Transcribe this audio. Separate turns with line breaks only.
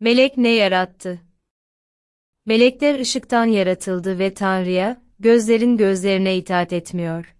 Melek ne yarattı? Melekler ışıktan yaratıldı ve Tanrı'ya, gözlerin gözlerine itaat etmiyor.